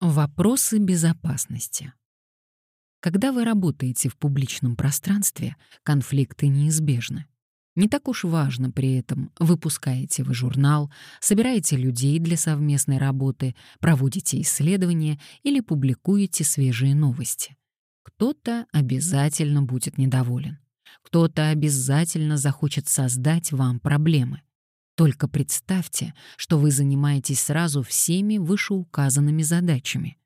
Вопросы безопасности. Когда вы работаете в публичном пространстве, конфликты неизбежны. Не так уж важно при этом, выпускаете вы журнал, собираете людей для совместной работы, проводите исследования или публикуете свежие новости. Кто-то обязательно будет недоволен. Кто-то обязательно захочет создать вам проблемы. Только представьте, что вы занимаетесь сразу всеми вышеуказанными задачами.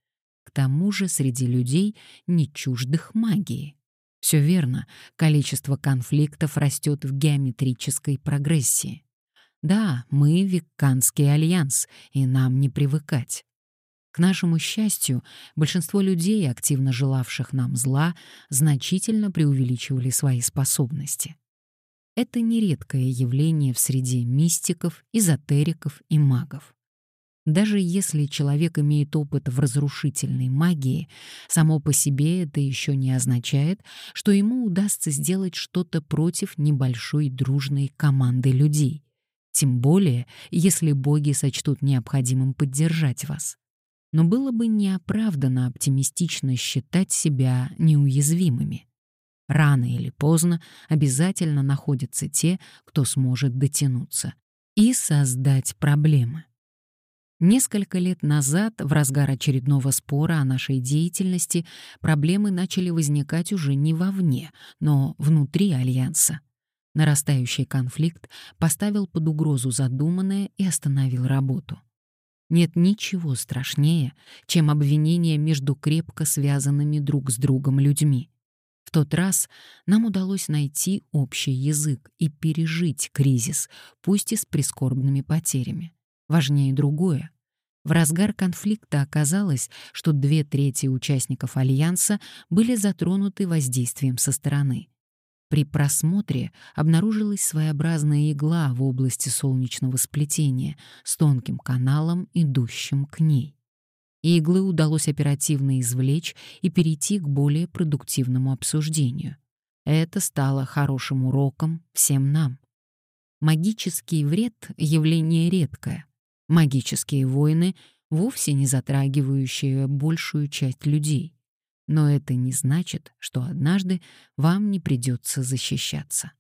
К тому же среди людей не чуждых магии. Все верно, количество конфликтов растет в геометрической прогрессии. Да, мы — Викканский альянс, и нам не привыкать. К нашему счастью, большинство людей, активно желавших нам зла, значительно преувеличивали свои способности. Это нередкое явление в среде мистиков, эзотериков и магов. Даже если человек имеет опыт в разрушительной магии, само по себе это еще не означает, что ему удастся сделать что-то против небольшой дружной команды людей. Тем более, если боги сочтут необходимым поддержать вас. Но было бы неоправданно оптимистично считать себя неуязвимыми. Рано или поздно обязательно находятся те, кто сможет дотянуться и создать проблемы. Несколько лет назад, в разгар очередного спора о нашей деятельности, проблемы начали возникать уже не вовне, но внутри Альянса. Нарастающий конфликт поставил под угрозу задуманное и остановил работу. Нет ничего страшнее, чем обвинения между крепко связанными друг с другом людьми. В тот раз нам удалось найти общий язык и пережить кризис, пусть и с прискорбными потерями. Важнее другое. В разгар конфликта оказалось, что две трети участников Альянса были затронуты воздействием со стороны. При просмотре обнаружилась своеобразная игла в области солнечного сплетения с тонким каналом, идущим к ней иглы удалось оперативно извлечь и перейти к более продуктивному обсуждению. Это стало хорошим уроком всем нам. Магический вред — явление редкое. Магические войны — вовсе не затрагивающие большую часть людей. Но это не значит, что однажды вам не придется защищаться.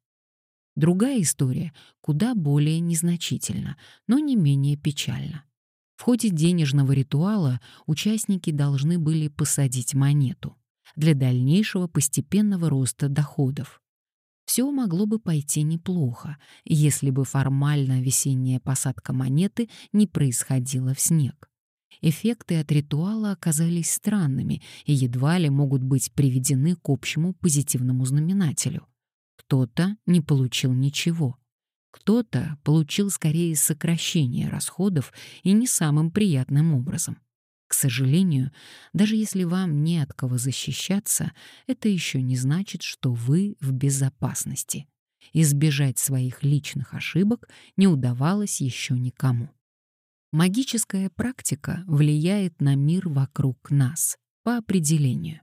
Другая история куда более незначительна, но не менее печальна. В ходе денежного ритуала участники должны были посадить монету для дальнейшего постепенного роста доходов. Все могло бы пойти неплохо, если бы формально весенняя посадка монеты не происходила в снег. Эффекты от ритуала оказались странными и едва ли могут быть приведены к общему позитивному знаменателю. Кто-то не получил ничего — кто-то получил скорее сокращение расходов и не самым приятным образом. К сожалению, даже если вам не от кого защищаться, это еще не значит, что вы в безопасности. Избежать своих личных ошибок не удавалось еще никому. Магическая практика влияет на мир вокруг нас, по определению.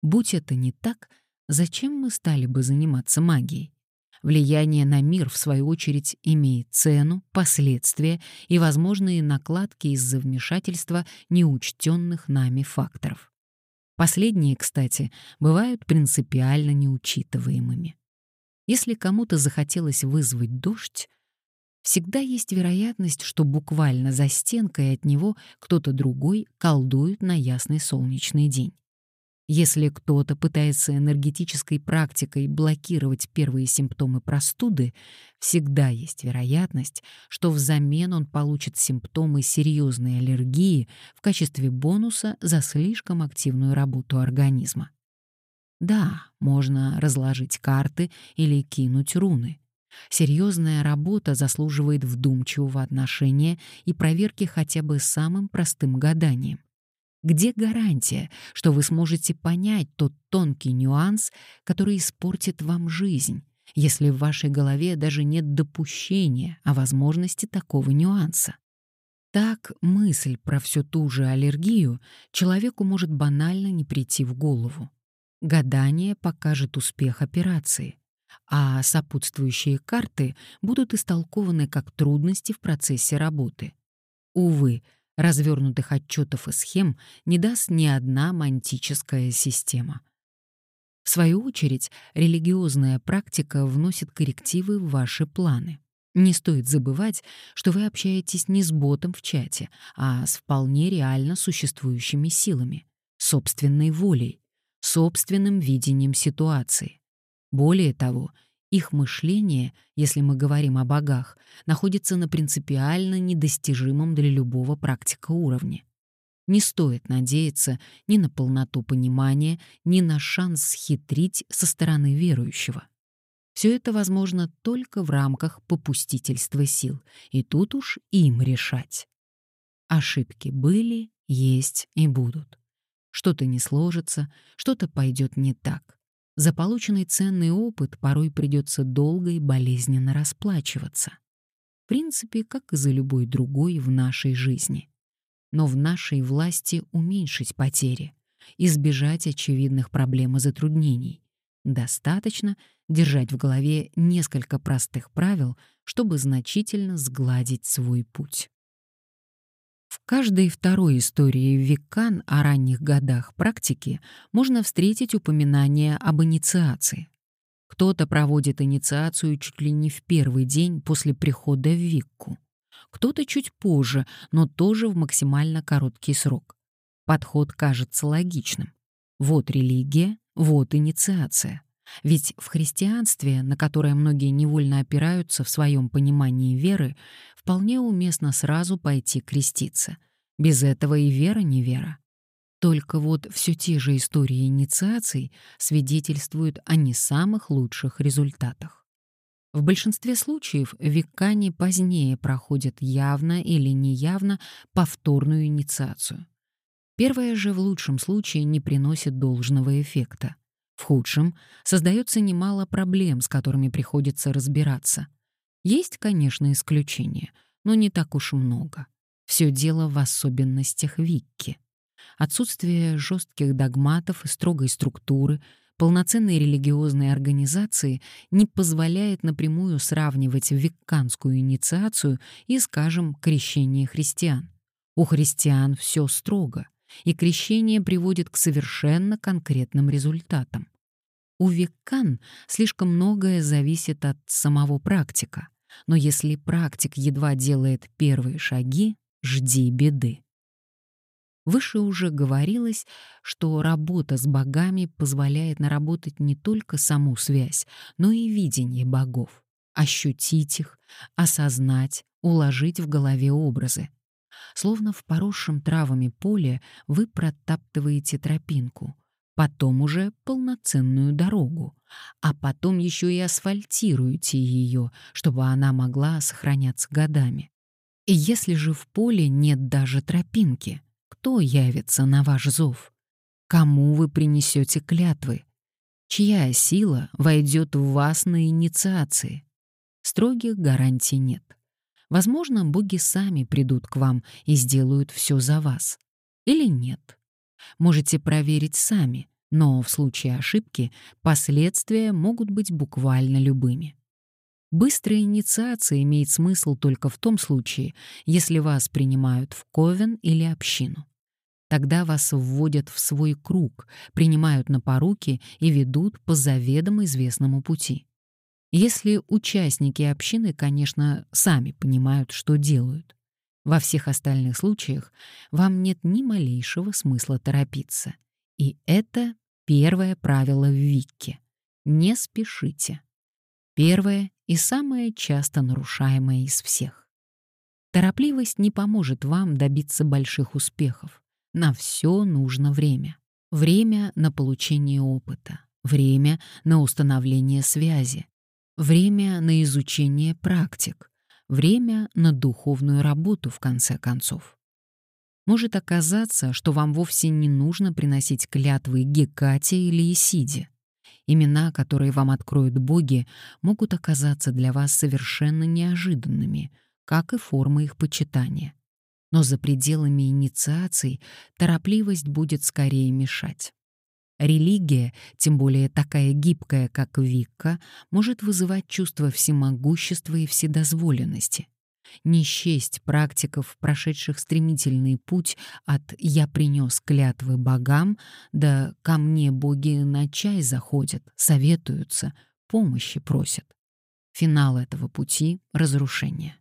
Будь это не так, зачем мы стали бы заниматься магией? Влияние на мир, в свою очередь, имеет цену, последствия и возможные накладки из-за вмешательства неучтенных нами факторов. Последние, кстати, бывают принципиально неучитываемыми. Если кому-то захотелось вызвать дождь, всегда есть вероятность, что буквально за стенкой от него кто-то другой колдует на ясный солнечный день. Если кто-то пытается энергетической практикой блокировать первые симптомы простуды, всегда есть вероятность, что взамен он получит симптомы серьезной аллергии в качестве бонуса за слишком активную работу организма. Да, можно разложить карты или кинуть руны. Серьезная работа заслуживает вдумчивого отношения и проверки хотя бы самым простым гаданием. Где гарантия, что вы сможете понять тот тонкий нюанс, который испортит вам жизнь, если в вашей голове даже нет допущения о возможности такого нюанса? Так мысль про всю ту же аллергию человеку может банально не прийти в голову. Гадание покажет успех операции, а сопутствующие карты будут истолкованы как трудности в процессе работы. Увы, Развернутых отчетов и схем не даст ни одна мантическая система. В свою очередь, религиозная практика вносит коррективы в ваши планы. Не стоит забывать, что вы общаетесь не с ботом в чате, а с вполне реально существующими силами, собственной волей, собственным видением ситуации. Более того, их мышление, если мы говорим о богах, находится на принципиально недостижимом для любого практика уровне. Не стоит надеяться ни на полноту понимания, ни на шанс схитрить со стороны верующего. Все это возможно только в рамках попустительства сил, и тут уж им решать. Ошибки были, есть и будут. Что-то не сложится, что-то пойдет не так. За полученный ценный опыт порой придется долго и болезненно расплачиваться. В принципе, как и за любой другой в нашей жизни. Но в нашей власти уменьшить потери, избежать очевидных проблем и затруднений, Достаточно держать в голове несколько простых правил, чтобы значительно сгладить свой путь. В каждой второй истории Виккан о ранних годах практики можно встретить упоминание об инициации. Кто-то проводит инициацию чуть ли не в первый день после прихода в Викку. Кто-то чуть позже, но тоже в максимально короткий срок. Подход кажется логичным. Вот религия, вот инициация. Ведь в христианстве, на которое многие невольно опираются в своем понимании веры, вполне уместно сразу пойти креститься. Без этого и вера не вера. Только вот все те же истории инициаций свидетельствуют о не самых лучших результатах. В большинстве случаев векане позднее проходят явно или неявно повторную инициацию. Первая же в лучшем случае не приносит должного эффекта. В худшем создается немало проблем, с которыми приходится разбираться. Есть, конечно, исключения, но не так уж много. Все дело в особенностях Викки. Отсутствие жестких догматов и строгой структуры, полноценной религиозной организации не позволяет напрямую сравнивать викканскую инициацию и, скажем, крещение христиан. У христиан все строго и крещение приводит к совершенно конкретным результатам. У веккан слишком многое зависит от самого практика, но если практик едва делает первые шаги, жди беды. Выше уже говорилось, что работа с богами позволяет наработать не только саму связь, но и видение богов, ощутить их, осознать, уложить в голове образы. Словно в поросшем травами поле вы протаптываете тропинку, потом уже полноценную дорогу, а потом еще и асфальтируете ее, чтобы она могла сохраняться годами. И если же в поле нет даже тропинки, кто явится на ваш зов? Кому вы принесете клятвы? Чья сила войдет в вас на инициации? Строгих гарантий нет. Возможно, боги сами придут к вам и сделают все за вас. Или нет. Можете проверить сами, но в случае ошибки последствия могут быть буквально любыми. Быстрая инициация имеет смысл только в том случае, если вас принимают в ковен или общину. Тогда вас вводят в свой круг, принимают на поруки и ведут по заведомо известному пути. Если участники общины, конечно, сами понимают, что делают. Во всех остальных случаях вам нет ни малейшего смысла торопиться. И это первое правило в Викке. Не спешите. Первое и самое часто нарушаемое из всех. Торопливость не поможет вам добиться больших успехов. На все нужно время. Время на получение опыта, время на установление связи, время на изучение практик, время на духовную работу, в конце концов. Может оказаться, что вам вовсе не нужно приносить клятвы Гекате или Исиде. Имена, которые вам откроют боги, могут оказаться для вас совершенно неожиданными, как и форма их почитания. Но за пределами инициаций торопливость будет скорее мешать. Религия, тем более такая гибкая, как Викка, может вызывать чувство всемогущества и вседозволенности. Не счесть практиков, прошедших стремительный путь от «я принес клятвы богам» до «ко мне боги на чай заходят, советуются, помощи просят». Финал этого пути — разрушение.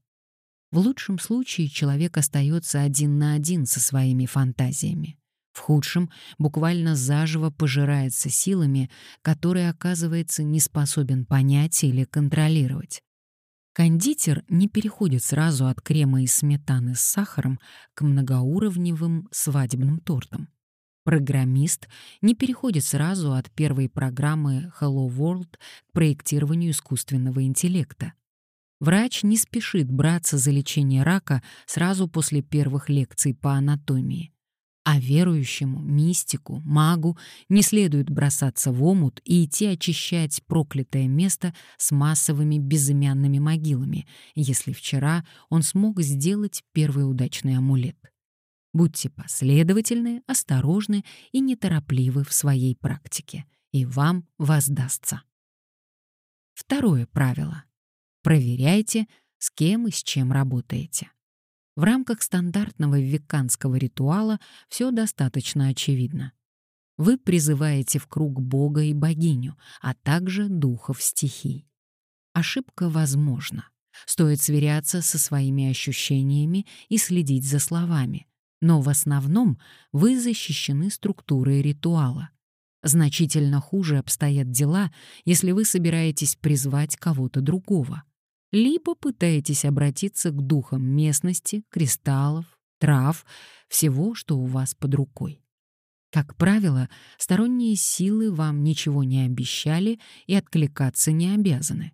В лучшем случае человек остается один на один со своими фантазиями. В худшем буквально заживо пожирается силами, которые, оказывается, не способен понять или контролировать. Кондитер не переходит сразу от крема из сметаны с сахаром к многоуровневым свадебным тортам. Программист не переходит сразу от первой программы Hello World к проектированию искусственного интеллекта. Врач не спешит браться за лечение рака сразу после первых лекций по анатомии. А верующему, мистику, магу не следует бросаться в омут и идти очищать проклятое место с массовыми безымянными могилами, если вчера он смог сделать первый удачный амулет. Будьте последовательны, осторожны и неторопливы в своей практике, и вам воздастся. Второе правило. Проверяйте, с кем и с чем работаете. В рамках стандартного веканского ритуала все достаточно очевидно. Вы призываете в круг Бога и богиню, а также духов стихий. Ошибка возможна. Стоит сверяться со своими ощущениями и следить за словами. Но в основном вы защищены структурой ритуала. Значительно хуже обстоят дела, если вы собираетесь призвать кого-то другого либо пытаетесь обратиться к духам местности, кристаллов, трав, всего, что у вас под рукой. Как правило, сторонние силы вам ничего не обещали и откликаться не обязаны.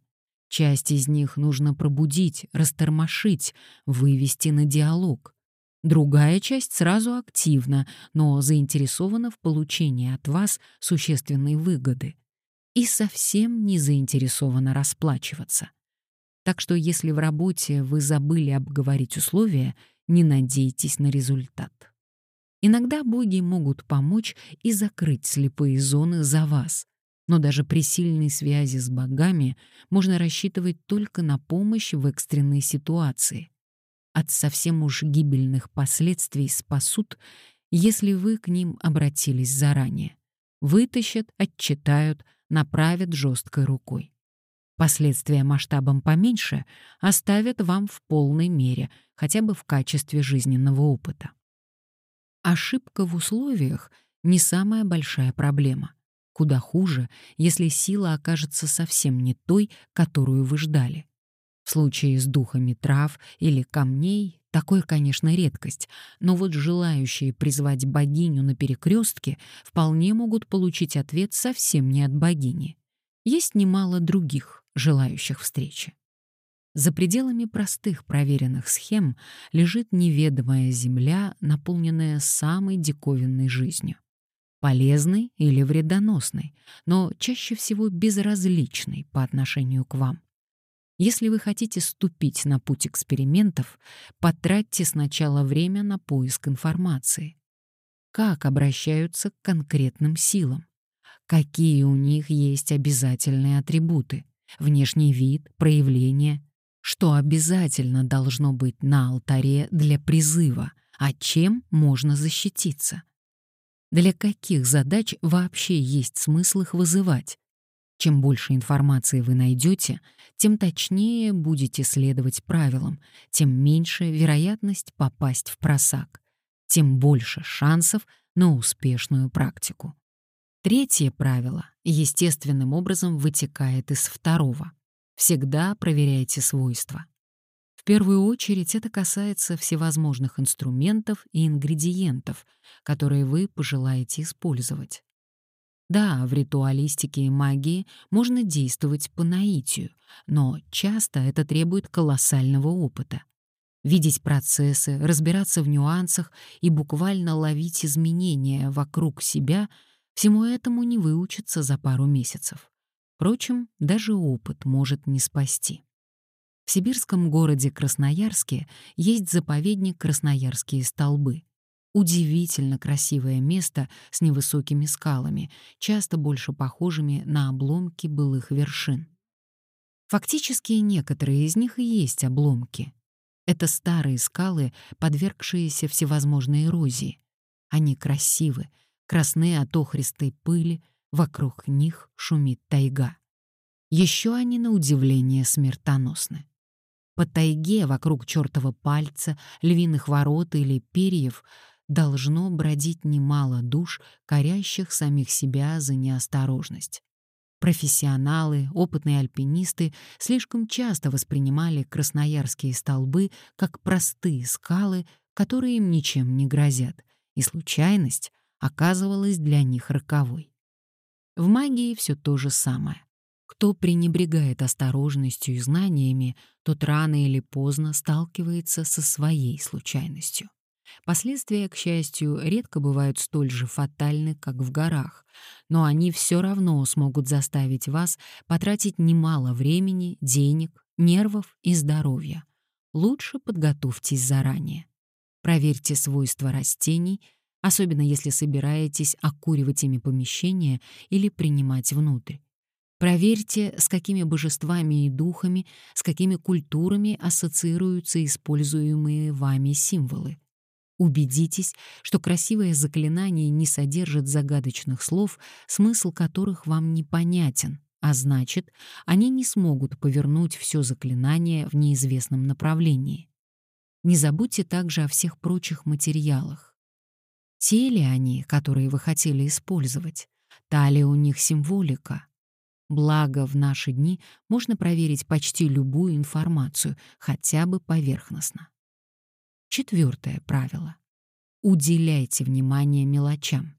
Часть из них нужно пробудить, растормошить, вывести на диалог. Другая часть сразу активна, но заинтересована в получении от вас существенной выгоды и совсем не заинтересована расплачиваться. Так что если в работе вы забыли обговорить условия, не надейтесь на результат. Иногда боги могут помочь и закрыть слепые зоны за вас, но даже при сильной связи с богами можно рассчитывать только на помощь в экстренной ситуации. От совсем уж гибельных последствий спасут, если вы к ним обратились заранее. Вытащат, отчитают, направят жесткой рукой. Последствия масштабом поменьше оставят вам в полной мере, хотя бы в качестве жизненного опыта. Ошибка в условиях — не самая большая проблема. Куда хуже, если сила окажется совсем не той, которую вы ждали. В случае с духами трав или камней такое, конечно, редкость, но вот желающие призвать богиню на перекрестке вполне могут получить ответ совсем не от богини. Есть немало других, желающих встречи. За пределами простых проверенных схем лежит неведомая земля, наполненная самой диковинной жизнью. Полезной или вредоносной, но чаще всего безразличной по отношению к вам. Если вы хотите ступить на путь экспериментов, потратьте сначала время на поиск информации. Как обращаются к конкретным силам? Какие у них есть обязательные атрибуты? Внешний вид, проявление, что обязательно должно быть на алтаре для призыва, а чем можно защититься. Для каких задач вообще есть смысл их вызывать? Чем больше информации вы найдете, тем точнее будете следовать правилам, тем меньше вероятность попасть в просак, тем больше шансов на успешную практику. Третье правило естественным образом вытекает из второго. Всегда проверяйте свойства. В первую очередь это касается всевозможных инструментов и ингредиентов, которые вы пожелаете использовать. Да, в ритуалистике и магии можно действовать по наитию, но часто это требует колоссального опыта. Видеть процессы, разбираться в нюансах и буквально ловить изменения вокруг себя — Всему этому не выучиться за пару месяцев. Впрочем, даже опыт может не спасти. В сибирском городе Красноярске есть заповедник Красноярские столбы. Удивительно красивое место с невысокими скалами, часто больше похожими на обломки былых вершин. Фактически некоторые из них и есть обломки. Это старые скалы, подвергшиеся всевозможной эрозии. Они красивы, красны от охристой пыли, вокруг них шумит тайга. Еще они, на удивление, смертоносны. По тайге вокруг чертова пальца, львиных ворот или перьев должно бродить немало душ, корящих самих себя за неосторожность. Профессионалы, опытные альпинисты слишком часто воспринимали красноярские столбы как простые скалы, которые им ничем не грозят, и случайность оказывалась для них роковой. В магии все то же самое. Кто пренебрегает осторожностью и знаниями, тот рано или поздно сталкивается со своей случайностью. Последствия, к счастью, редко бывают столь же фатальны, как в горах, но они все равно смогут заставить вас потратить немало времени, денег, нервов и здоровья. Лучше подготовьтесь заранее. Проверьте свойства растений, особенно если собираетесь окуривать ими помещение или принимать внутрь. Проверьте, с какими божествами и духами, с какими культурами ассоциируются используемые вами символы. Убедитесь, что красивое заклинание не содержит загадочных слов, смысл которых вам непонятен, а значит, они не смогут повернуть все заклинание в неизвестном направлении. Не забудьте также о всех прочих материалах. Те ли они, которые вы хотели использовать? Та ли у них символика? Благо, в наши дни можно проверить почти любую информацию, хотя бы поверхностно. Четвертое правило. Уделяйте внимание мелочам.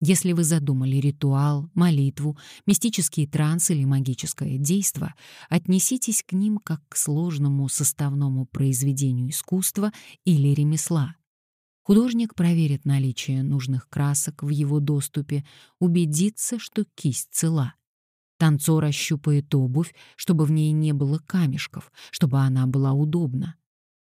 Если вы задумали ритуал, молитву, мистический транс или магическое действо, отнеситесь к ним как к сложному составному произведению искусства или ремесла. Художник проверит наличие нужных красок в его доступе, убедится, что кисть цела. Танцор ощупает обувь, чтобы в ней не было камешков, чтобы она была удобна.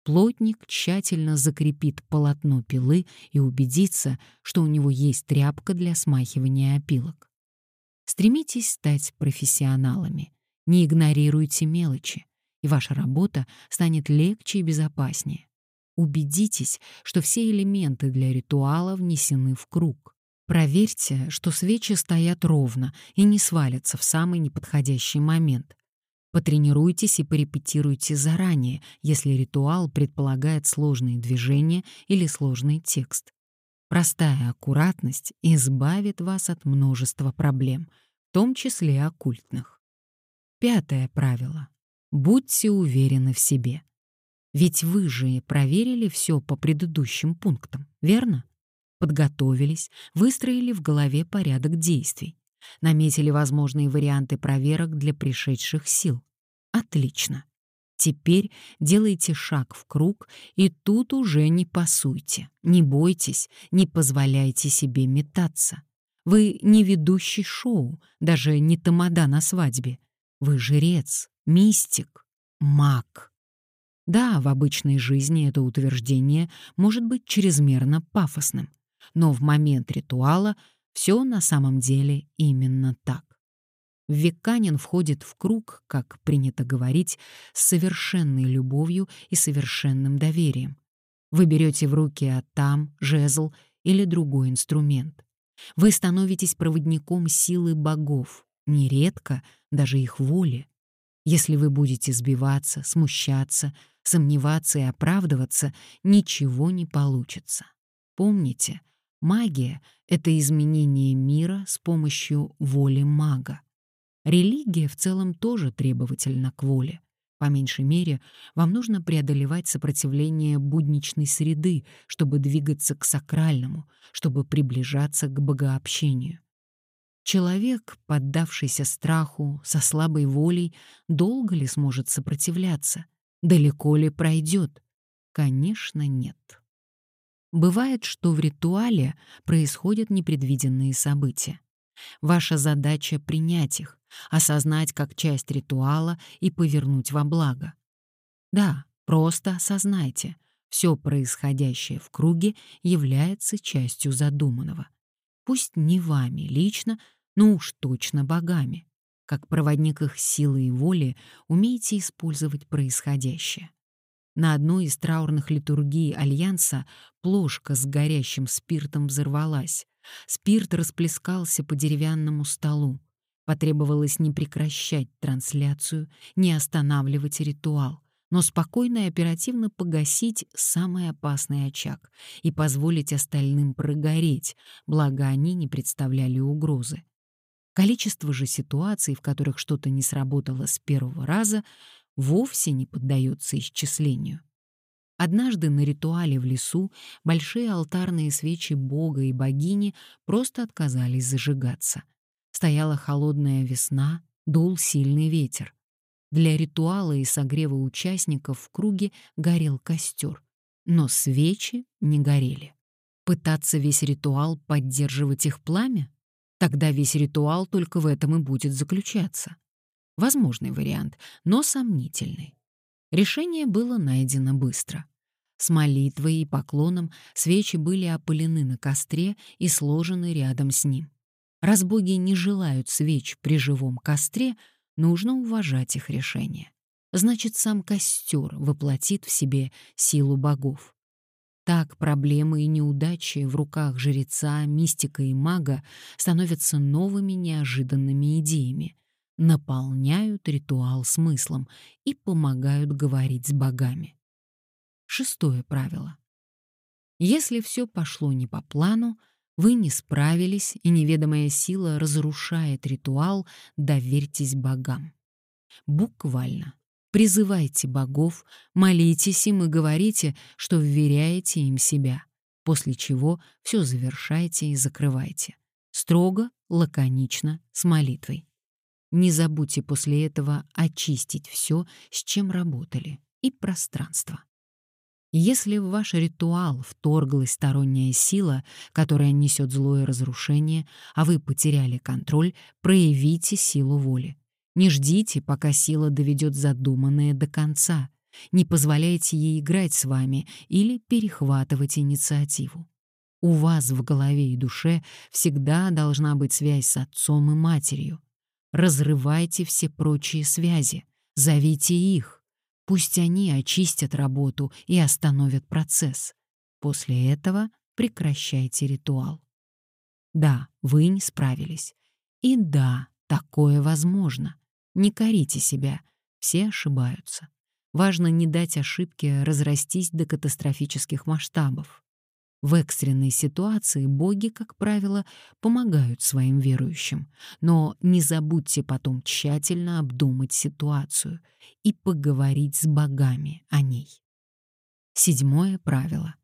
Плотник тщательно закрепит полотно пилы и убедится, что у него есть тряпка для смахивания опилок. Стремитесь стать профессионалами. Не игнорируйте мелочи, и ваша работа станет легче и безопаснее. Убедитесь, что все элементы для ритуала внесены в круг. Проверьте, что свечи стоят ровно и не свалятся в самый неподходящий момент. Потренируйтесь и порепетируйте заранее, если ритуал предполагает сложные движения или сложный текст. Простая аккуратность избавит вас от множества проблем, в том числе оккультных. Пятое правило. Будьте уверены в себе. Ведь вы же проверили все по предыдущим пунктам, верно? Подготовились, выстроили в голове порядок действий. Наметили возможные варианты проверок для пришедших сил. Отлично. Теперь делайте шаг в круг, и тут уже не пасуйте, не бойтесь, не позволяйте себе метаться. Вы не ведущий шоу, даже не тамада на свадьбе. Вы жрец, мистик, маг. Да, в обычной жизни это утверждение может быть чрезмерно пафосным но в момент ритуала все на самом деле именно так. Веканин входит в круг, как принято говорить, с совершенной любовью и совершенным доверием. Вы берете в руки атам, жезл или другой инструмент. Вы становитесь проводником силы богов, нередко даже их воли. Если вы будете сбиваться, смущаться, сомневаться и оправдываться, ничего не получится. Помните, Магия — это изменение мира с помощью воли мага. Религия в целом тоже требовательна к воле. По меньшей мере, вам нужно преодолевать сопротивление будничной среды, чтобы двигаться к сакральному, чтобы приближаться к богообщению. Человек, поддавшийся страху, со слабой волей, долго ли сможет сопротивляться? Далеко ли пройдет? Конечно, нет. Бывает, что в ритуале происходят непредвиденные события. Ваша задача — принять их, осознать как часть ритуала и повернуть во благо. Да, просто осознайте, все происходящее в круге является частью задуманного. Пусть не вами лично, но уж точно богами. Как проводник их силы и воли умейте использовать происходящее. На одной из траурных литургий Альянса плошка с горящим спиртом взорвалась. Спирт расплескался по деревянному столу. Потребовалось не прекращать трансляцию, не останавливать ритуал, но спокойно и оперативно погасить самый опасный очаг и позволить остальным прогореть, благо они не представляли угрозы. Количество же ситуаций, в которых что-то не сработало с первого раза, вовсе не поддается исчислению. Однажды на ритуале в лесу большие алтарные свечи бога и богини просто отказались зажигаться. Стояла холодная весна, дул сильный ветер. Для ритуала и согрева участников в круге горел костер, но свечи не горели. Пытаться весь ритуал поддерживать их пламя? Тогда весь ритуал только в этом и будет заключаться. Возможный вариант, но сомнительный. Решение было найдено быстро. С молитвой и поклоном свечи были опылены на костре и сложены рядом с ним. Раз боги не желают свеч при живом костре, нужно уважать их решение. Значит, сам костер воплотит в себе силу богов. Так проблемы и неудачи в руках жреца, мистика и мага становятся новыми неожиданными идеями, наполняют ритуал смыслом и помогают говорить с богами. Шестое правило. Если все пошло не по плану, вы не справились, и неведомая сила разрушает ритуал, доверьтесь богам. Буквально. Призывайте богов, молитесь им и говорите, что вверяете им себя, после чего все завершайте и закрывайте. Строго, лаконично, с молитвой. Не забудьте после этого очистить все, с чем работали, и пространство. Если в ваш ритуал вторглась сторонняя сила, которая несет злое разрушение, а вы потеряли контроль, проявите силу воли. Не ждите, пока сила доведет задуманное до конца. Не позволяйте ей играть с вами или перехватывать инициативу. У вас в голове и душе всегда должна быть связь с отцом и матерью. Разрывайте все прочие связи, зовите их. Пусть они очистят работу и остановят процесс. После этого прекращайте ритуал. Да, вы не справились. И да, такое возможно. Не корите себя, все ошибаются. Важно не дать ошибке разрастись до катастрофических масштабов. В экстренной ситуации боги, как правило, помогают своим верующим, но не забудьте потом тщательно обдумать ситуацию и поговорить с богами о ней. Седьмое правило.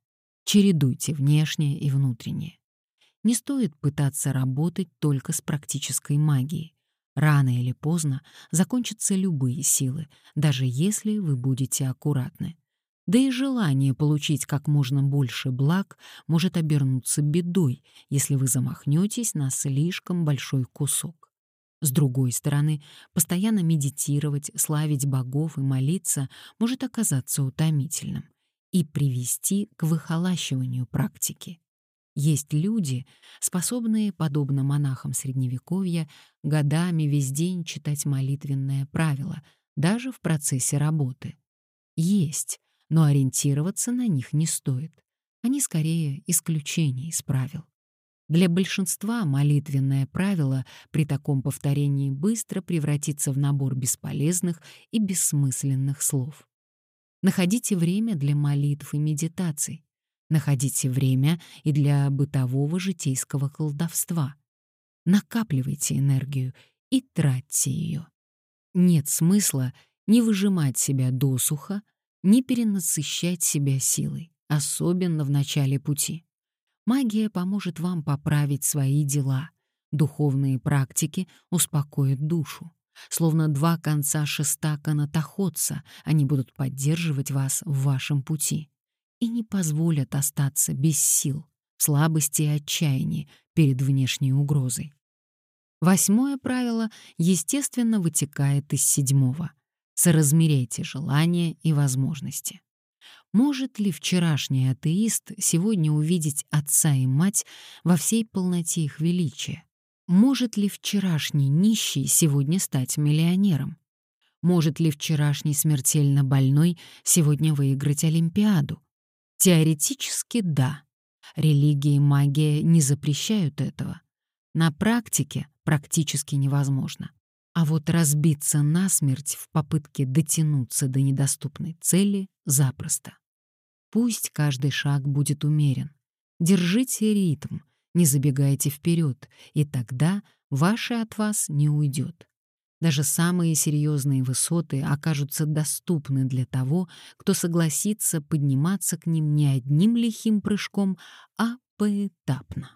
Чередуйте внешнее и внутреннее. Не стоит пытаться работать только с практической магией. Рано или поздно закончатся любые силы, даже если вы будете аккуратны. Да и желание получить как можно больше благ может обернуться бедой, если вы замахнетесь на слишком большой кусок. С другой стороны, постоянно медитировать, славить богов и молиться может оказаться утомительным и привести к выхолащиванию практики. Есть люди, способные, подобно монахам Средневековья, годами весь день читать молитвенное правило, даже в процессе работы. Есть, но ориентироваться на них не стоит. Они скорее исключение из правил. Для большинства молитвенное правило при таком повторении быстро превратится в набор бесполезных и бессмысленных слов. Находите время для молитв и медитаций. Находите время и для бытового житейского колдовства. Накапливайте энергию и тратьте ее. Нет смысла не выжимать себя досуха, не перенасыщать себя силой, особенно в начале пути. Магия поможет вам поправить свои дела. Духовные практики успокоят душу. Словно два конца шеста канатоходца, они будут поддерживать вас в вашем пути и не позволят остаться без сил, слабости и отчаяния перед внешней угрозой. Восьмое правило, естественно, вытекает из седьмого. Соразмеряйте желания и возможности. Может ли вчерашний атеист сегодня увидеть отца и мать во всей полноте их величия? Может ли вчерашний нищий сегодня стать миллионером? Может ли вчерашний смертельно больной сегодня выиграть Олимпиаду? Теоретически да. Религия и магия не запрещают этого. На практике практически невозможно. А вот разбиться насмерть в попытке дотянуться до недоступной цели запросто. Пусть каждый шаг будет умерен. Держите ритм, не забегайте вперед, и тогда ваше от вас не уйдет. Даже самые серьезные высоты окажутся доступны для того, кто согласится подниматься к ним не одним лихим прыжком, а поэтапно.